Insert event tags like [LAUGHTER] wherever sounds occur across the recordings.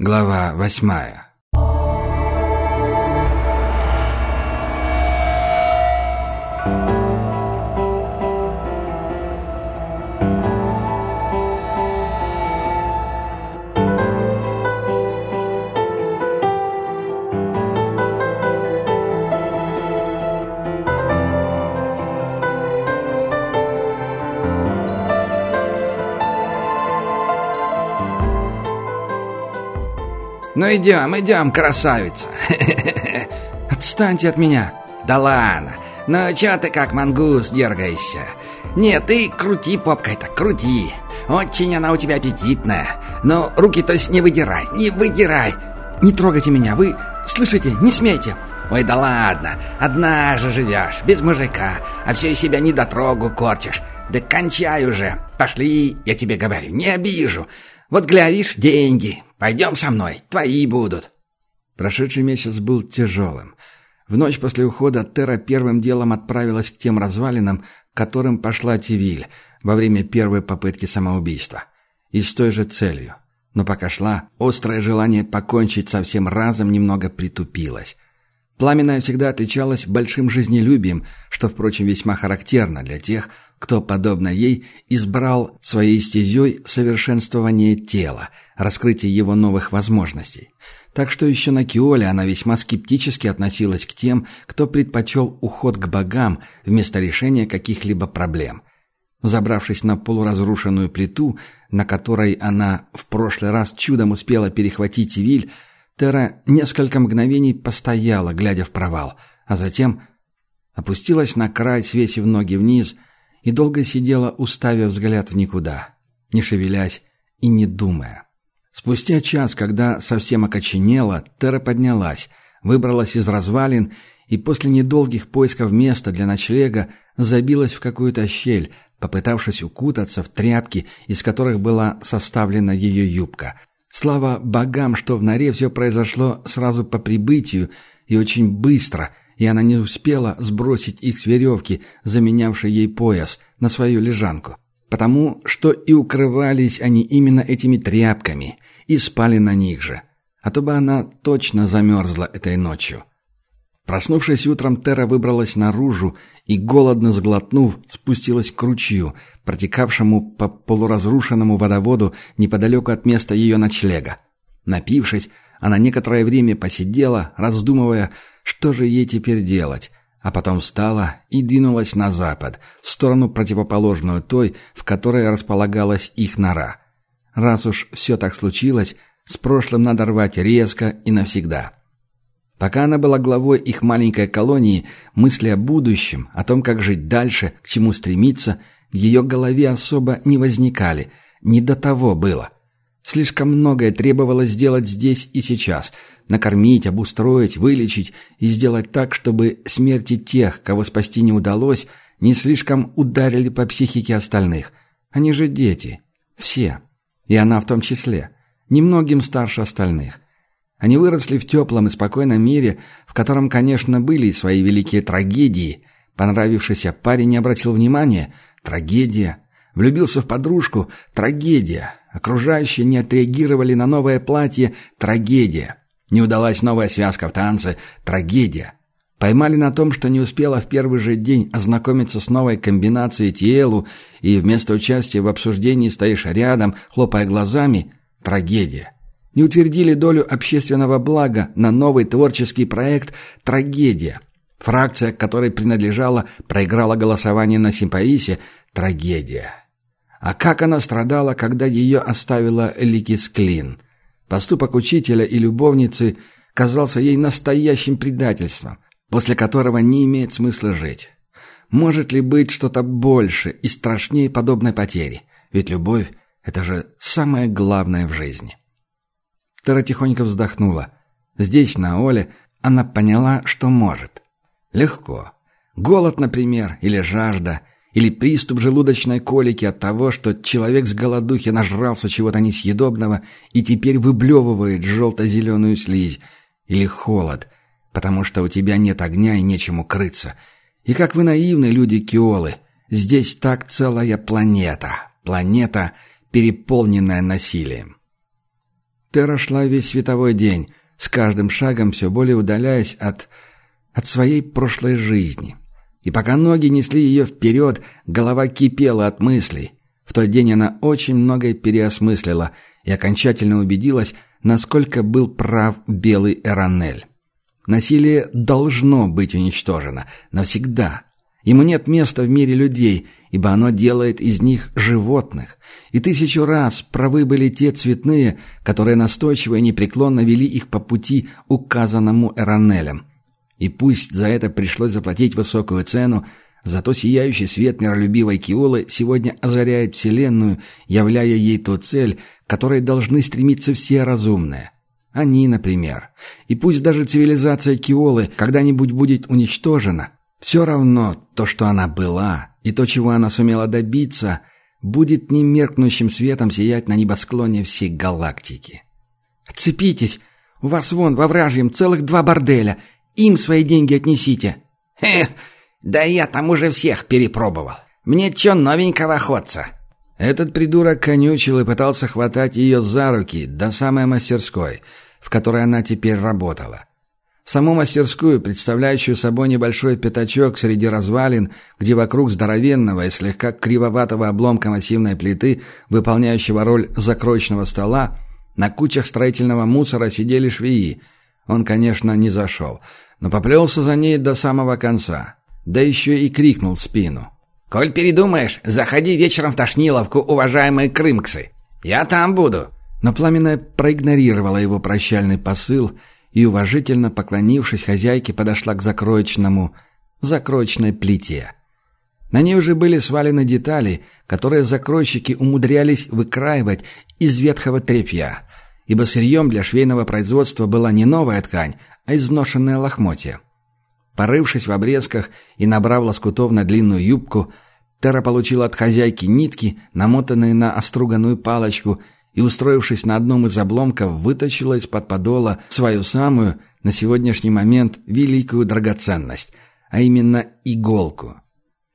Глава восьмая «Ну идем, идем, красавица!» [LAUGHS] «Отстаньте от меня!» «Да ладно! Ну чё ты как мангус дергаешься?» «Нет, ты крути попкой-то, крути! Очень она у тебя аппетитная! Но руки то есть не выдирай, не выдирай! Не трогайте меня, вы... Слышите, не смейте!» «Ой, да ладно, одна же живешь, без мужика, а все из себя недотрогу корчишь. Да кончай уже! Пошли, я тебе говорю, не обижу! Вот глядишь, деньги, Пойдем со мной, твои будут». Прошедший месяц был тяжелым. В ночь после ухода Тера первым делом отправилась к тем развалинам, к которым пошла Тивиль во время первой попытки самоубийства. И с той же целью. Но пока шла, острое желание покончить со всем разом немного притупилось. Пламенная всегда отличалась большим жизнелюбием, что, впрочем, весьма характерно для тех, кто, подобно ей, избрал своей стезей совершенствование тела, раскрытие его новых возможностей. Так что еще на Киоле она весьма скептически относилась к тем, кто предпочел уход к богам вместо решения каких-либо проблем. Забравшись на полуразрушенную плиту, на которой она в прошлый раз чудом успела перехватить Виль, Тера несколько мгновений постояла, глядя в провал, а затем опустилась на край, свесив ноги вниз – и долго сидела, уставив взгляд в никуда, не шевелясь и не думая. Спустя час, когда совсем окоченела, Тера поднялась, выбралась из развалин и после недолгих поисков места для ночлега забилась в какую-то щель, попытавшись укутаться в тряпки, из которых была составлена ее юбка. Слава богам, что в норе все произошло сразу по прибытию и очень быстро – и она не успела сбросить их с веревки, заменявшей ей пояс, на свою лежанку. Потому что и укрывались они именно этими тряпками, и спали на них же. А то бы она точно замерзла этой ночью. Проснувшись утром, Тера выбралась наружу и, голодно сглотнув, спустилась к ручью, протекавшему по полуразрушенному водоводу неподалеку от места ее ночлега. Напившись, она некоторое время посидела, раздумывая, что же ей теперь делать, а потом встала и двинулась на запад, в сторону противоположную той, в которой располагалась их нора. Раз уж все так случилось, с прошлым надо рвать резко и навсегда. Пока она была главой их маленькой колонии, мысли о будущем, о том, как жить дальше, к чему стремиться, в ее голове особо не возникали, не до того было – Слишком многое требовалось сделать здесь и сейчас. Накормить, обустроить, вылечить и сделать так, чтобы смерти тех, кого спасти не удалось, не слишком ударили по психике остальных. Они же дети. Все. И она в том числе. Немногим старше остальных. Они выросли в теплом и спокойном мире, в котором, конечно, были и свои великие трагедии. Понравившийся парень не обратил внимания – трагедия. Влюбился в подружку – трагедия. Окружающие не отреагировали на новое платье – трагедия. Не удалась новая связка в танце – трагедия. Поймали на том, что не успела в первый же день ознакомиться с новой комбинацией Тиэлу и вместо участия в обсуждении стоишь рядом, хлопая глазами – трагедия. Не утвердили долю общественного блага на новый творческий проект – трагедия. Фракция, которой принадлежала, проиграла голосование на симпаисе – трагедия. А как она страдала, когда ее оставила Ликис Клин. Поступок учителя и любовницы казался ей настоящим предательством, после которого не имеет смысла жить. Может ли быть что-то больше и страшнее подобной потери? Ведь любовь — это же самое главное в жизни. Тара тихонько вздохнула. Здесь, на Оле, она поняла, что может. Легко. Голод, например, или жажда — или приступ желудочной колики от того, что человек с голодухи нажрался чего-то несъедобного и теперь выблевывает желто-зеленую слизь. Или холод, потому что у тебя нет огня и нечем укрыться. И как вы наивны, люди Киолы, здесь так целая планета. Планета, переполненная насилием. Тера шла весь световой день, с каждым шагом все более удаляясь от... от своей прошлой жизни. И пока ноги несли ее вперед, голова кипела от мыслей. В тот день она очень многое переосмыслила и окончательно убедилась, насколько был прав белый Эронель. Насилие должно быть уничтожено. Навсегда. Ему нет места в мире людей, ибо оно делает из них животных. И тысячу раз правы были те цветные, которые настойчиво и непреклонно вели их по пути, указанному Эронелем. И пусть за это пришлось заплатить высокую цену, зато сияющий свет миролюбивой Киолы сегодня озаряет Вселенную, являя ей ту цель, которой должны стремиться все разумные. Они, например. И пусть даже цивилизация Киолы когда-нибудь будет уничтожена, все равно то, что она была, и то, чего она сумела добиться, будет немеркнущим светом сиять на небосклоне всей галактики. «Отцепитесь! У вас вон во вражьем целых два борделя!» Им свои деньги отнесите». «Хе, да я там уже всех перепробовал. Мне чё новенького охотца?» Этот придурок конючил и пытался хватать ее за руки до самой мастерской, в которой она теперь работала. Саму мастерскую, представляющую собой небольшой пятачок среди развалин, где вокруг здоровенного и слегка кривоватого обломка массивной плиты, выполняющего роль закроечного стола, на кучах строительного мусора сидели швеи. Он, конечно, не зашел — но поплелся за ней до самого конца. Да еще и крикнул в спину. «Коль передумаешь, заходи вечером в Тошниловку, уважаемые крымксы. Я там буду». Но Пламенная проигнорировала его прощальный посыл и, уважительно поклонившись хозяйке, подошла к закроечному, закроечной плите. На ней уже были свалены детали, которые закройщики умудрялись выкраивать из ветхого тряпья, ибо сырьем для швейного производства была не новая ткань, а изношенное лохмотье. Порывшись в обрезках и набрав лоскутов на длинную юбку, Тера получила от хозяйки нитки, намотанные на оструганную палочку, и, устроившись на одном из обломков, вытащила из-под подола свою самую, на сегодняшний момент, великую драгоценность, а именно иголку.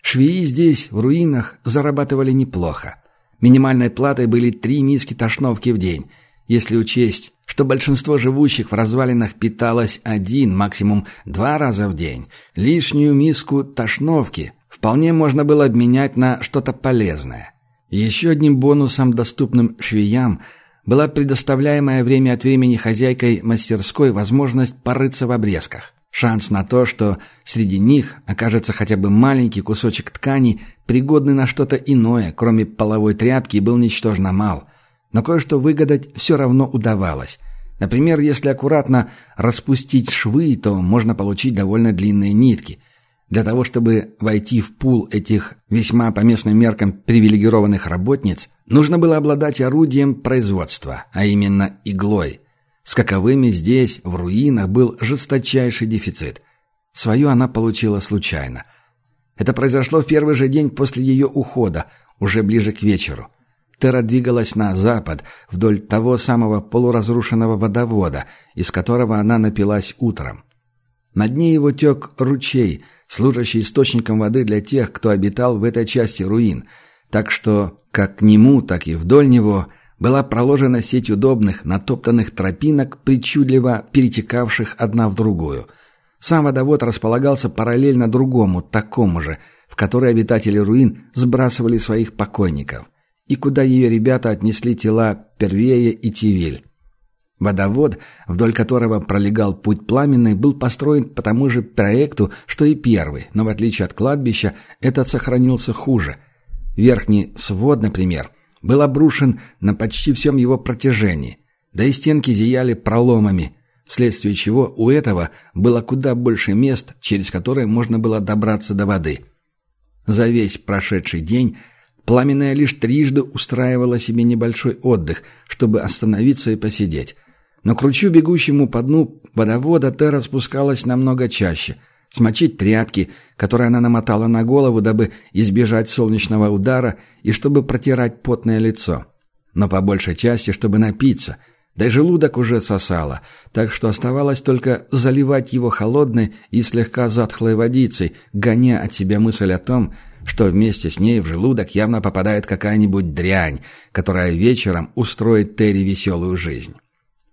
Швеи здесь, в руинах, зарабатывали неплохо. Минимальной платой были три миски тошновки в день, если учесть, что большинство живущих в развалинах питалось один, максимум два раза в день. Лишнюю миску тошновки вполне можно было обменять на что-то полезное. Еще одним бонусом, доступным швеям, была предоставляемая время от времени хозяйкой мастерской возможность порыться в обрезках. Шанс на то, что среди них окажется хотя бы маленький кусочек ткани, пригодный на что-то иное, кроме половой тряпки, был ничтожно мал – но кое-что выгадать все равно удавалось. Например, если аккуратно распустить швы, то можно получить довольно длинные нитки. Для того, чтобы войти в пул этих весьма по местным меркам привилегированных работниц, нужно было обладать орудием производства, а именно иглой. С каковыми здесь, в руинах, был жесточайший дефицит. Свою она получила случайно. Это произошло в первый же день после ее ухода, уже ближе к вечеру. Тера двигалась на запад, вдоль того самого полуразрушенного водовода, из которого она напилась утром. На дне его тек ручей, служащий источником воды для тех, кто обитал в этой части руин, так что как к нему, так и вдоль него была проложена сеть удобных, натоптанных тропинок, причудливо перетекавших одна в другую. Сам водовод располагался параллельно другому, такому же, в который обитатели руин сбрасывали своих покойников и куда ее ребята отнесли тела Первея и Тивиль. Водовод, вдоль которого пролегал путь пламенный, был построен по тому же проекту, что и первый, но в отличие от кладбища, этот сохранился хуже. Верхний свод, например, был обрушен на почти всем его протяжении, да и стенки зияли проломами, вследствие чего у этого было куда больше мест, через которые можно было добраться до воды. За весь прошедший день Пламенная лишь трижды устраивала себе небольшой отдых, чтобы остановиться и посидеть. Но к ручью, бегущему по дну водовода, Тера спускалась намного чаще. Смочить тряпки, которые она намотала на голову, дабы избежать солнечного удара, и чтобы протирать потное лицо. Но по большей части, чтобы напиться – да и желудок уже сосало, так что оставалось только заливать его холодной и слегка затхлой водицей, гоня от себя мысль о том, что вместе с ней в желудок явно попадает какая-нибудь дрянь, которая вечером устроит Терри веселую жизнь.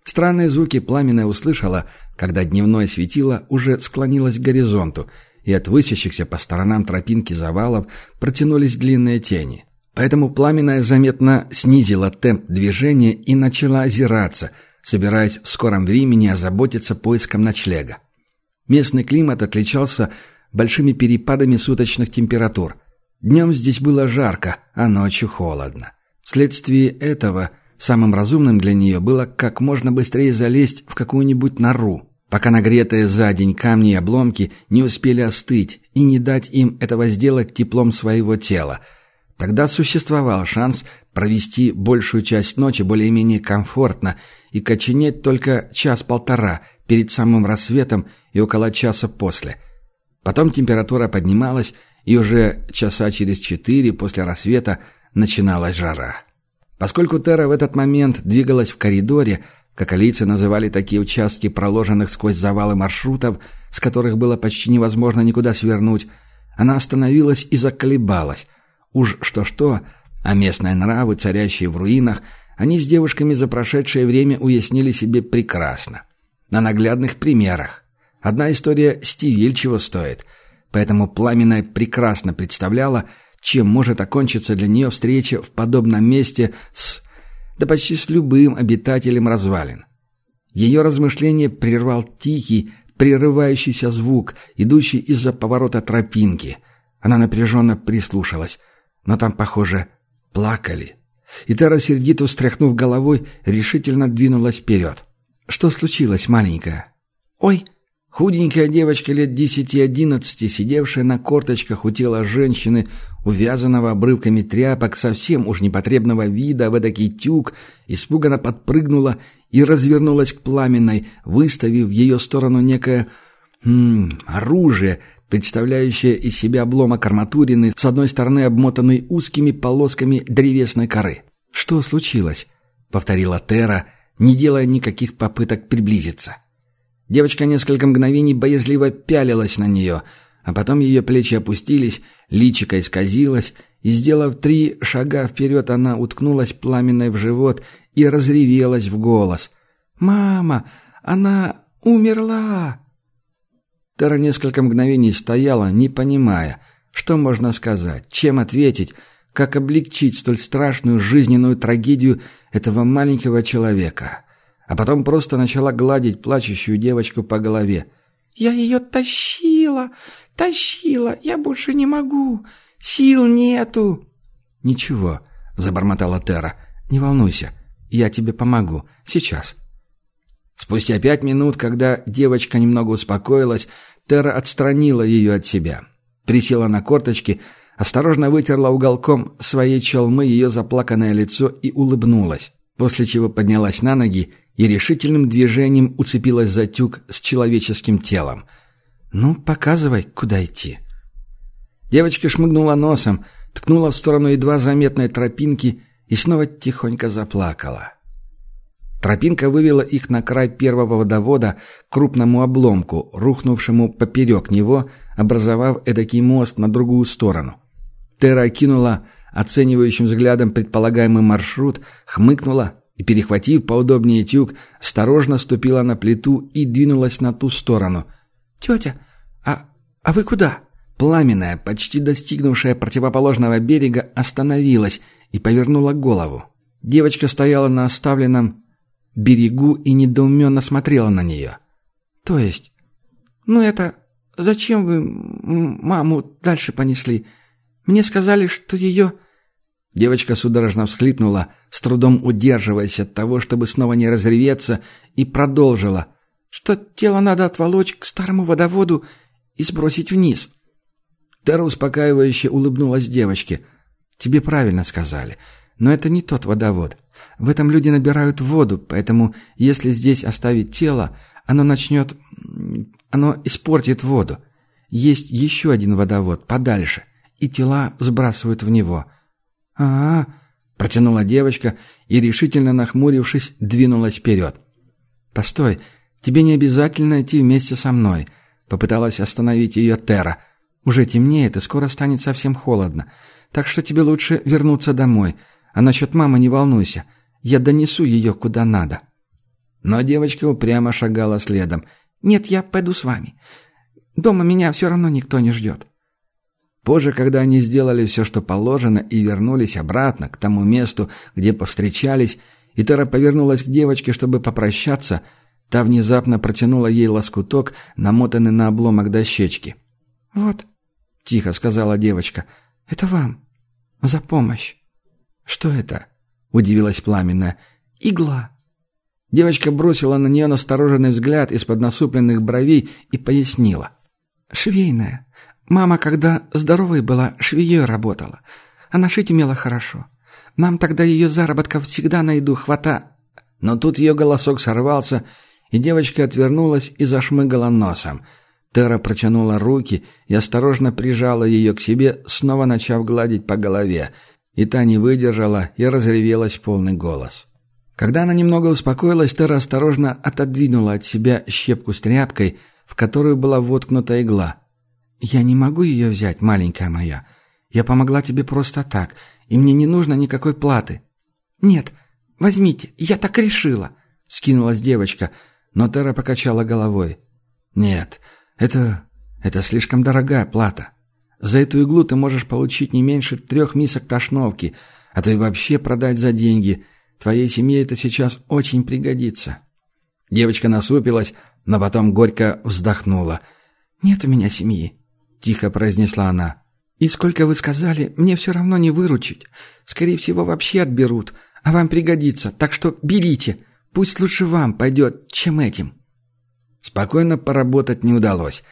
Странные звуки пламенная услышала, когда дневное светило уже склонилось к горизонту, и от высящихся по сторонам тропинки завалов протянулись длинные тени. Поэтому пламенная заметно снизила темп движения и начала озираться, собираясь в скором времени озаботиться поиском ночлега. Местный климат отличался большими перепадами суточных температур. Днем здесь было жарко, а ночью холодно. Вследствие этого самым разумным для нее было как можно быстрее залезть в какую-нибудь нору, пока нагретые за день камни и обломки не успели остыть, и не дать им этого сделать теплом своего тела. Тогда существовал шанс провести большую часть ночи более-менее комфортно и коченеть только час-полтора перед самым рассветом и около часа после. Потом температура поднималась, и уже часа через четыре после рассвета начиналась жара. Поскольку Тера в этот момент двигалась в коридоре, как алийцы называли такие участки проложенных сквозь завалы маршрутов, с которых было почти невозможно никуда свернуть, она остановилась и заколебалась. Уж что-что, а местные нравы, царящие в руинах, они с девушками за прошедшее время уяснили себе прекрасно. На наглядных примерах. Одна история Стивиль чего стоит. Поэтому Пламенная прекрасно представляла, чем может окончиться для нее встреча в подобном месте с... да почти с любым обитателем развалин. Ее размышление прервал тихий, прерывающийся звук, идущий из-за поворота тропинки. Она напряженно прислушалась, но там, похоже, плакали. И Тара, сердито встряхнув головой, решительно двинулась вперед. «Что случилось, маленькая?» «Ой!» Худенькая девочка лет десяти-одиннадцати, сидевшая на корточках у тела женщины, увязанного обрывками тряпок, совсем уж непотребного вида, в эдакий тюк, испуганно подпрыгнула и развернулась к пламенной, выставив в ее сторону некое м -м, оружие, представляющее из себя обломок арматурины, с одной стороны обмотанный узкими полосками древесной коры. «Что случилось?» — повторила Тера, не делая никаких попыток приблизиться. Девочка несколько мгновений боязливо пялилась на нее, а потом ее плечи опустились, личико исказилось, и, сделав три шага вперед, она уткнулась пламенной в живот и разревелась в голос. «Мама, она умерла!» Тара несколько мгновений стояла, не понимая, что можно сказать, чем ответить, как облегчить столь страшную жизненную трагедию этого маленького человека а потом просто начала гладить плачущую девочку по голове. «Я ее тащила, тащила, я больше не могу, сил нету». «Ничего», — забормотала Тера, — «не волнуйся, я тебе помогу, сейчас». Спустя пять минут, когда девочка немного успокоилась, Тера отстранила ее от себя. Присела на корточки, осторожно вытерла уголком своей челмы ее заплаканное лицо и улыбнулась, после чего поднялась на ноги и решительным движением уцепилась за тюк с человеческим телом. «Ну, показывай, куда идти». Девочка шмыгнула носом, ткнула в сторону едва заметной тропинки и снова тихонько заплакала. Тропинка вывела их на край первого водовода к крупному обломку, рухнувшему поперек него, образовав эдакий мост на другую сторону. Тера окинула оценивающим взглядом предполагаемый маршрут, хмыкнула и, перехватив поудобнее тюк, осторожно ступила на плиту и двинулась на ту сторону. «Тетя, а, а вы куда?» Пламенная, почти достигнувшая противоположного берега, остановилась и повернула голову. Девочка стояла на оставленном берегу и недоуменно смотрела на нее. «То есть? Ну это... Зачем вы маму дальше понесли? Мне сказали, что ее...» Девочка судорожно всхлипнула, с трудом удерживаясь от того, чтобы снова не разреветься, и продолжила, что тело надо отволочь к старому водоводу и сбросить вниз. Тара успокаивающе улыбнулась девочке. «Тебе правильно сказали, но это не тот водовод. В этом люди набирают воду, поэтому если здесь оставить тело, оно начнет... оно испортит воду. Есть еще один водовод подальше, и тела сбрасывают в него» а, -а, протянула девочка и, решительно нахмурившись, двинулась вперед. «Постой, тебе не обязательно идти вместе со мной», — попыталась остановить ее Тера. «Уже темнеет, и скоро станет совсем холодно. Так что тебе лучше вернуться домой. А насчет мамы не волнуйся. Я донесу ее куда надо». Но девочка упрямо шагала следом. «Нет, я пойду с вами. Дома меня все равно никто не ждет». Позже, когда они сделали все, что положено, и вернулись обратно к тому месту, где повстречались, и Тара повернулась к девочке, чтобы попрощаться, та внезапно протянула ей лоскуток, намотанный на обломок дощечки. «Вот», — тихо сказала девочка, — «это вам. За помощь». «Что это?» — удивилась Пламенная. «Игла». Девочка бросила на нее настороженный взгляд из-под насупленных бровей и пояснила. «Швейная. Мама, когда здоровой была, швеей работала. Она шить умела хорошо. Нам тогда ее заработков всегда на еду хвата...» Но тут ее голосок сорвался, и девочка отвернулась и зашмыгала носом. Тера протянула руки и осторожно прижала ее к себе, снова начав гладить по голове, и та не выдержала и разревелась полный голос. Когда она немного успокоилась, Тера осторожно отодвинула от себя щепку с тряпкой, в которую была воткнута игла. «Я не могу ее взять, маленькая моя. Я помогла тебе просто так, и мне не нужно никакой платы». «Нет, возьмите, я так решила», — скинулась девочка, но Тера покачала головой. «Нет, это... это слишком дорогая плата. За эту иглу ты можешь получить не меньше трех мисок тошновки, а то и вообще продать за деньги. Твоей семье это сейчас очень пригодится». Девочка насупилась, но потом горько вздохнула. «Нет у меня семьи», — тихо произнесла она. «И сколько вы сказали, мне все равно не выручить. Скорее всего, вообще отберут, а вам пригодится, так что берите. Пусть лучше вам пойдет, чем этим». Спокойно поработать не удалось.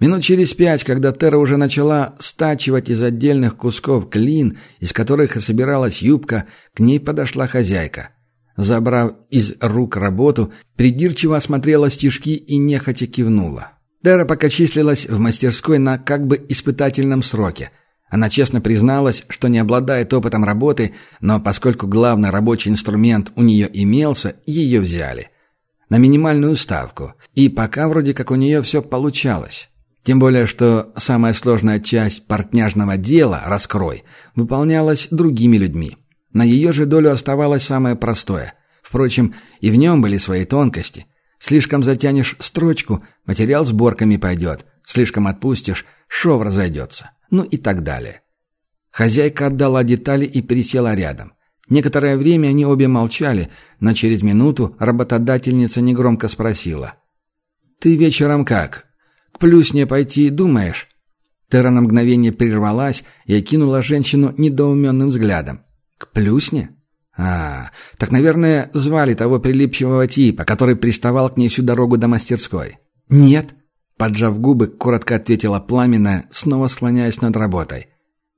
Минут через пять, когда Тера уже начала стачивать из отдельных кусков клин, из которых и собиралась юбка, к ней подошла хозяйка. Забрав из рук работу, придирчиво осмотрела стежки и нехотя кивнула. Тера пока числилась в мастерской на как бы испытательном сроке. Она честно призналась, что не обладает опытом работы, но поскольку главный рабочий инструмент у нее имелся, ее взяли. На минимальную ставку. И пока вроде как у нее все получалось. Тем более, что самая сложная часть портняжного дела, раскрой, выполнялась другими людьми. На ее же долю оставалось самое простое. Впрочем, и в нем были свои тонкости. Слишком затянешь строчку, материал сборками пойдет. Слишком отпустишь, шов разойдется. Ну и так далее. Хозяйка отдала детали и пересела рядом. Некоторое время они обе молчали, но через минуту работодательница негромко спросила. «Ты вечером как? К плюсне пойти думаешь?» Тера на мгновение прервалась и окинула женщину недоуменным взглядом. «К плюсне?» «А, так, наверное, звали того прилипчивого типа, который приставал к ней всю дорогу до мастерской». «Нет», — поджав губы, коротко ответила пламенная, снова склоняясь над работой.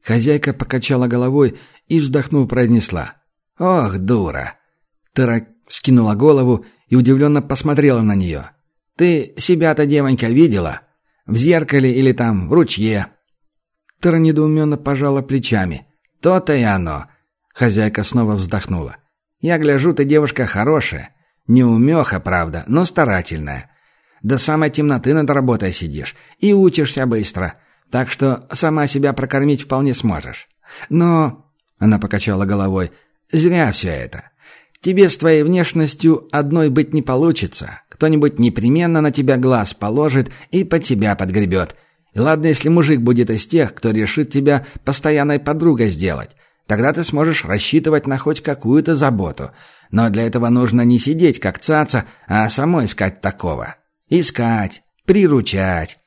Хозяйка покачала головой и, вздохнув, произнесла. «Ох, дура!» Тера скинула голову и удивленно посмотрела на нее. «Ты себя-то, девонька, видела?» В зеркале или там, в ручье». Тара недоуменно пожала плечами. «То-то и оно». Хозяйка снова вздохнула. «Я гляжу, ты девушка хорошая. Неумеха, правда, но старательная. До самой темноты над работой сидишь и учишься быстро. Так что сама себя прокормить вполне сможешь. Но...» Она покачала головой. «Зря все это. Тебе с твоей внешностью одной быть не получится. Кто-нибудь непременно на тебя глаз положит и под тебя подгребет. И ладно, если мужик будет из тех, кто решит тебя постоянной подругой сделать. Тогда ты сможешь рассчитывать на хоть какую-то заботу. Но для этого нужно не сидеть как цаца, а самой искать такого. Искать, приручать.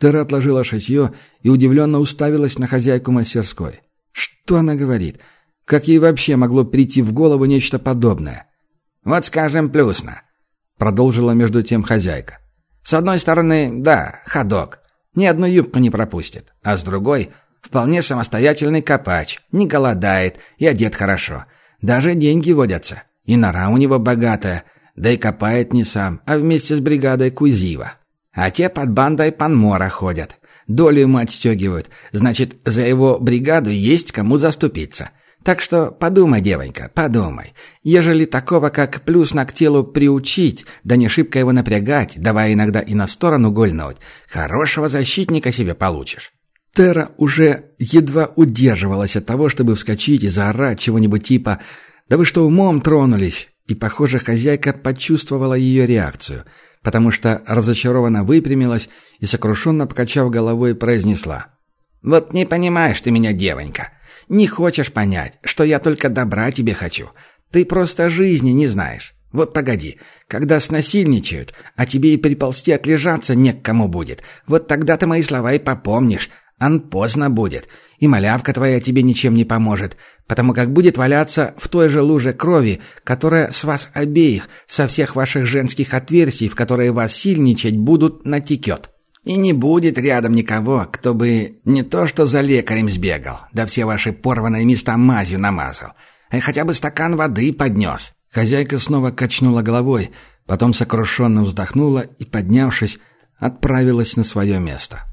Тера отложила шитье и удивленно уставилась на хозяйку мастерской. Что она говорит? — как ей вообще могло прийти в голову нечто подобное? «Вот скажем плюсно», — продолжила между тем хозяйка. «С одной стороны, да, ходок. Ни одну юбку не пропустит. А с другой, вполне самостоятельный копач. Не голодает и одет хорошо. Даже деньги водятся. И нора у него богатая. Да и копает не сам, а вместе с бригадой Кузива. А те под бандой Панмора ходят. Долю ему отстегивают. Значит, за его бригаду есть кому заступиться. Так что подумай, девонька, подумай. Ежели такого, как плюс на к телу приучить, да не шибко его напрягать, давая иногда и на сторону гольнуть, хорошего защитника себе получишь. Тера уже едва удерживалась от того, чтобы вскочить и заорать чего-нибудь типа «Да вы что, умом тронулись?» И, похоже, хозяйка почувствовала ее реакцию, потому что разочарованно выпрямилась и, сокрушенно покачав головой, произнесла. «Вот не понимаешь ты меня, девонька. Не хочешь понять, что я только добра тебе хочу. Ты просто жизни не знаешь. Вот погоди, когда снасильничают, а тебе и приползти отлежаться не к кому будет, вот тогда ты мои слова и попомнишь, ан поздно будет, и малявка твоя тебе ничем не поможет, потому как будет валяться в той же луже крови, которая с вас обеих, со всех ваших женских отверстий, в которые вас сильничать будут, натекет. И не будет рядом никого, кто бы не то что за лекарем сбегал, да все ваши порванные места мазью намазал, а хотя бы стакан воды поднес. Хозяйка снова качнула головой, потом сокрушенно вздохнула и, поднявшись, отправилась на свое место.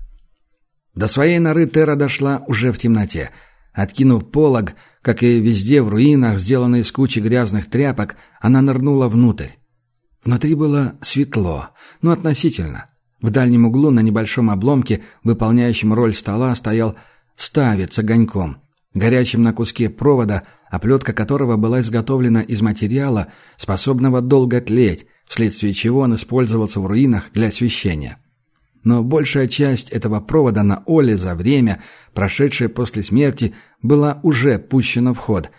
До своей норы Тера дошла уже в темноте. Откинув полог, как и везде в руинах, сделанной из кучи грязных тряпок, она нырнула внутрь. Внутри было светло, но относительно. В дальнем углу на небольшом обломке, выполняющем роль стола, стоял ставец с огоньком, горячим на куске провода, оплетка которого была изготовлена из материала, способного долго тлеть, вследствие чего он использовался в руинах для освещения. Но большая часть этого провода на Оле за время, прошедшее после смерти, была уже пущена в ход.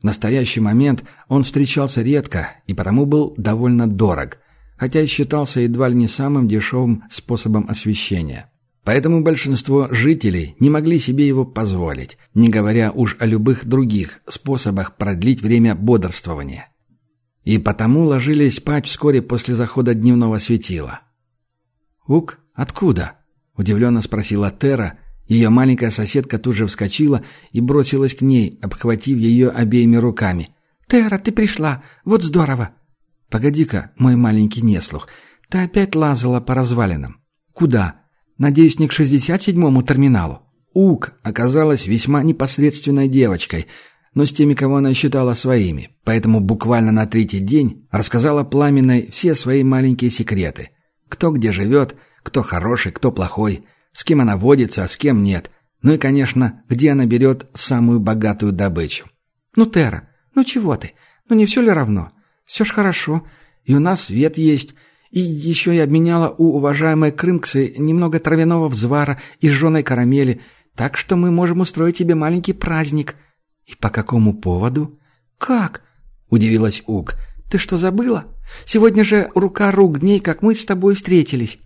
В настоящий момент он встречался редко и потому был довольно дорог, хотя и считался едва ли не самым дешевым способом освещения. Поэтому большинство жителей не могли себе его позволить, не говоря уж о любых других способах продлить время бодрствования. И потому ложились спать вскоре после захода дневного светила. «Ук, откуда?» — удивленно спросила Тера. Ее маленькая соседка тут же вскочила и бросилась к ней, обхватив ее обеими руками. «Тера, ты пришла! Вот здорово!» «Погоди-ка, мой маленький неслух, ты опять лазала по развалинам. Куда?» Надеюсь, не к 67-му терминалу. Ук оказалась весьма непосредственной девочкой, но с теми, кого она считала своими, поэтому буквально на третий день рассказала Пламенной все свои маленькие секреты. Кто где живет, кто хороший, кто плохой, с кем она водится, а с кем нет. Ну и, конечно, где она берет самую богатую добычу. «Ну, Тера, ну чего ты? Ну не все ли равно? Все ж хорошо. И у нас свет есть, и еще я обменяла у уважаемой Крымксы немного травяного взвара и жженой карамели, так что мы можем устроить тебе маленький праздник». «И по какому поводу?» «Как?» — удивилась Ук. «Ты что, забыла? Сегодня же рука рук дней, как мы с тобой встретились».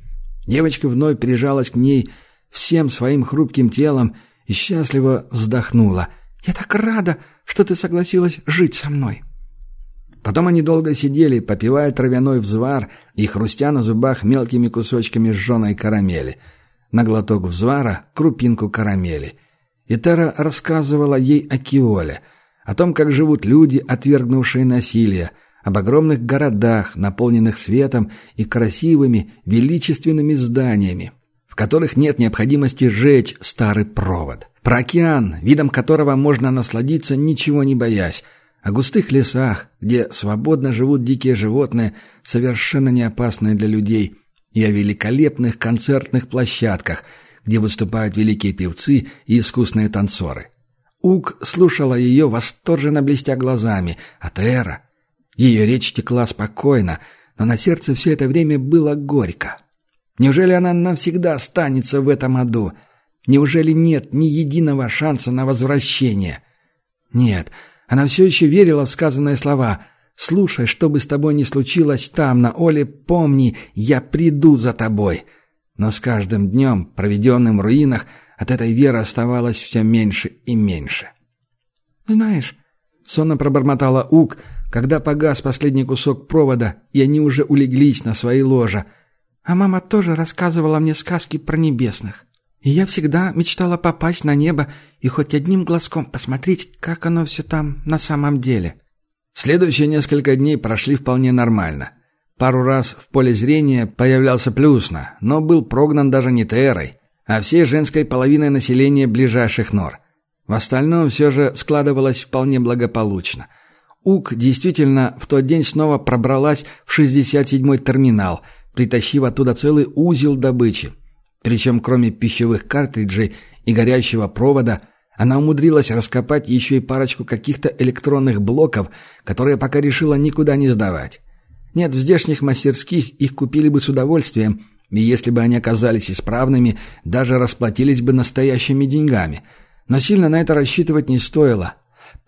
Девочка вновь прижалась к ней всем своим хрупким телом и счастливо вздохнула. «Я так рада, что ты согласилась жить со мной». Потом они долго сидели, попивая травяной взвар и хрустя на зубах мелкими кусочками сжженной карамели. На глоток взвара — крупинку карамели. И Тара рассказывала ей о Киоле, о том, как живут люди, отвергнувшие насилие, об огромных городах, наполненных светом и красивыми, величественными зданиями, в которых нет необходимости сжечь старый провод. Про океан, видом которого можно насладиться, ничего не боясь, о густых лесах, где свободно живут дикие животные, совершенно не опасные для людей, и о великолепных концертных площадках, где выступают великие певцы и искусные танцоры. Ук слушала ее, восторженно блестя глазами, а Тера... Ее речь текла спокойно, но на сердце все это время было горько. Неужели она навсегда останется в этом аду? Неужели нет ни единого шанса на возвращение? Нет, она все еще верила в сказанные слова. «Слушай, что бы с тобой ни случилось там, на Оле, помни, я приду за тобой». Но с каждым днем, проведенным в руинах, от этой веры оставалось все меньше и меньше. «Знаешь», — сонно пробормотала Ук, когда погас последний кусок провода, и они уже улеглись на свои ложа. «А мама тоже рассказывала мне сказки про небесных. И я всегда мечтала попасть на небо и хоть одним глазком посмотреть, как оно все там на самом деле. Следующие несколько дней прошли вполне нормально. Пару раз в поле зрения появлялся Плюсна, но был прогнан даже не Терой, а всей женской половиной населения ближайших нор. В остальном все же складывалось вполне благополучно. Ук действительно в тот день снова пробралась в 67-й терминал, притащив оттуда целый узел добычи. Причем кроме пищевых картриджей и горящего провода, Она умудрилась раскопать еще и парочку каких-то электронных блоков, которые пока решила никуда не сдавать. Нет, в здешних мастерских их купили бы с удовольствием, и если бы они оказались исправными, даже расплатились бы настоящими деньгами. Но сильно на это рассчитывать не стоило.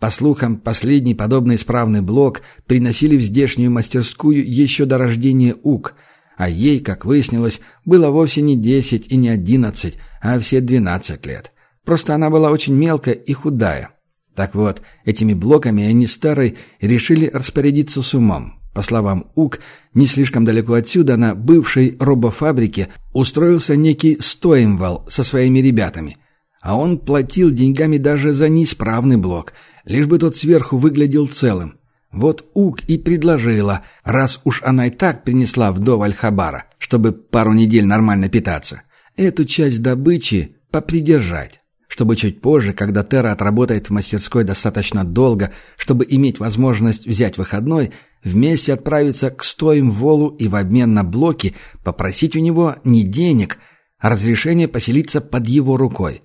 По слухам, последний подобный исправный блок приносили в здешнюю мастерскую еще до рождения УК, а ей, как выяснилось, было вовсе не 10 и не 11, а все 12 лет. Просто она была очень мелкая и худая. Так вот, этими блоками они старой решили распорядиться с умом. По словам УК, не слишком далеко отсюда, на бывшей робофабрике, устроился некий Стоимвал со своими ребятами. А он платил деньгами даже за неисправный блок, лишь бы тот сверху выглядел целым. Вот УК и предложила, раз уж она и так принесла вдоволь хабара, чтобы пару недель нормально питаться, эту часть добычи попридержать чтобы чуть позже, когда Тера отработает в мастерской достаточно долго, чтобы иметь возможность взять выходной, вместе отправиться к Стоим Волу и в обмен на блоки попросить у него не денег, а разрешение поселиться под его рукой.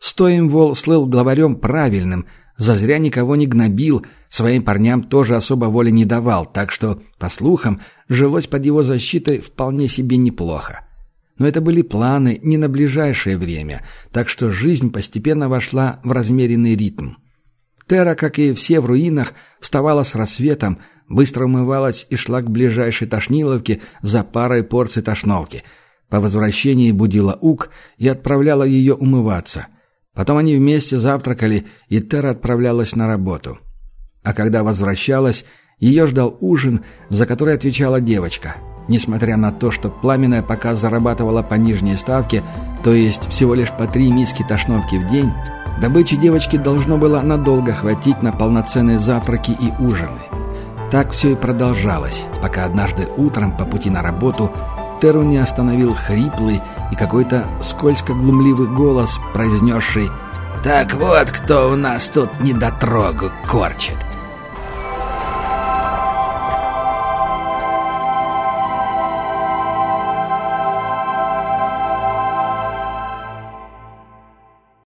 Стоим Вол слыл главарем правильным, зазря никого не гнобил, своим парням тоже особо воли не давал, так что, по слухам, жилось под его защитой вполне себе неплохо. Но это были планы не на ближайшее время, так что жизнь постепенно вошла в размеренный ритм. Тера, как и все в руинах, вставала с рассветом, быстро умывалась и шла к ближайшей тошниловке за парой порций тошновки. По возвращении будила Ук и отправляла ее умываться. Потом они вместе завтракали, и Тера отправлялась на работу. А когда возвращалась, ее ждал ужин, за который отвечала девочка — Несмотря на то, что Пламенная пока зарабатывала по нижней ставке, то есть всего лишь по три миски тошновки в день, добычи девочки должно было надолго хватить на полноценные завтраки и ужины. Так все и продолжалось, пока однажды утром по пути на работу Теру не остановил хриплый и какой-то скользко-глумливый голос, произнесший «Так вот, кто у нас тут недотрогу корчит!»